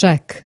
Czek.